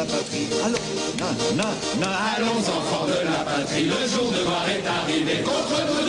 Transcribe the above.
Allons, non, non, non, allons enfants de la patrie, le jour de gloire est arrivé. Contre nous